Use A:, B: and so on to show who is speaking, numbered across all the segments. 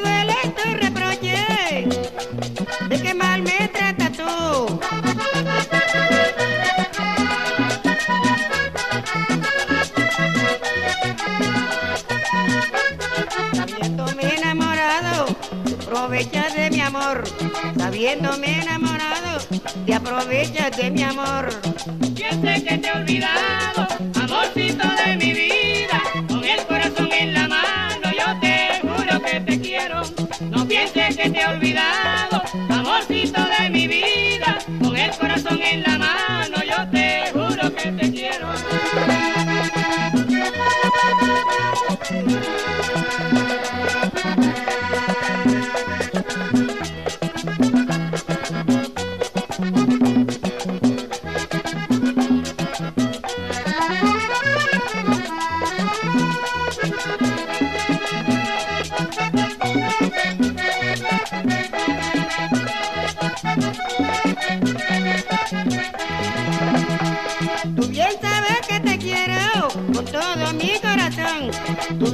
A: molesto y reproche de que mal me tratas tú. Sabiéndome enamorado, aprovechas de mi amor. Sabiéndome enamorado, te aprovechas de mi amor.
B: Piense que te he No pienses que te he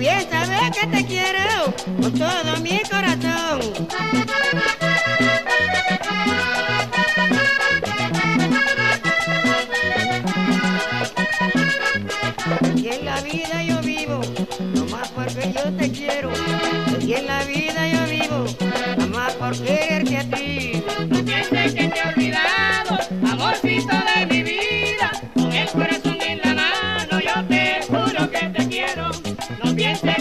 A: bien sabes que te quiero con todo mi corazón. Y en la vida yo vivo, no más porque yo te quiero. Y en la vida yo vivo, no más
B: No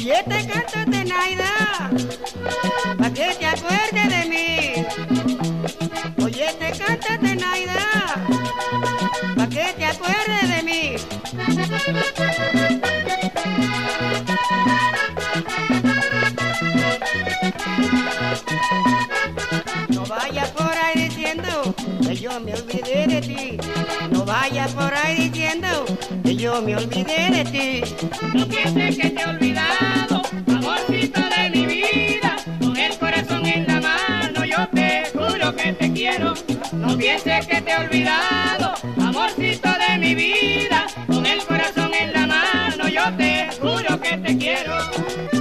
A: Oye, te canto de Naida, pa' que te acuerdes de mí. Oye, te canto de Naida, pa' que te acuerdes de mí. No vayas por ahí diciendo que yo me olvidé de ti. No vayas por ahí diciendo que yo me olvidé de ti.
B: No pienses que te he No pienses que te he olvidado, amorcito de mi vida. Con el corazón en la mano, yo te juro que te quiero.